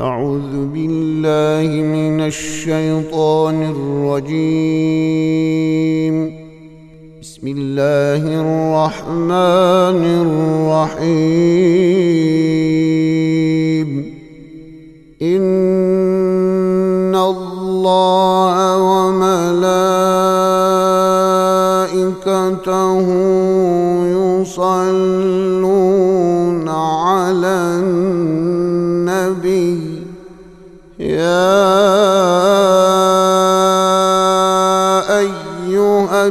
أعوذ بالله من الشيطان الرجيم. بسم الله الرحمن الرحيم. إن الله وملائكته يصلون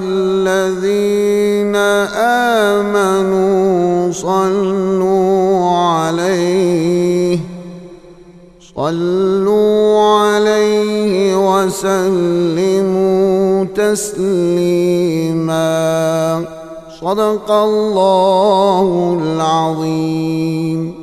الذين آمنوا صلوا عليه صلوا عليه وسلموا تسليما. صدق الله العظيم.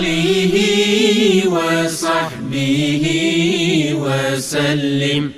آله وصحبه وسلم.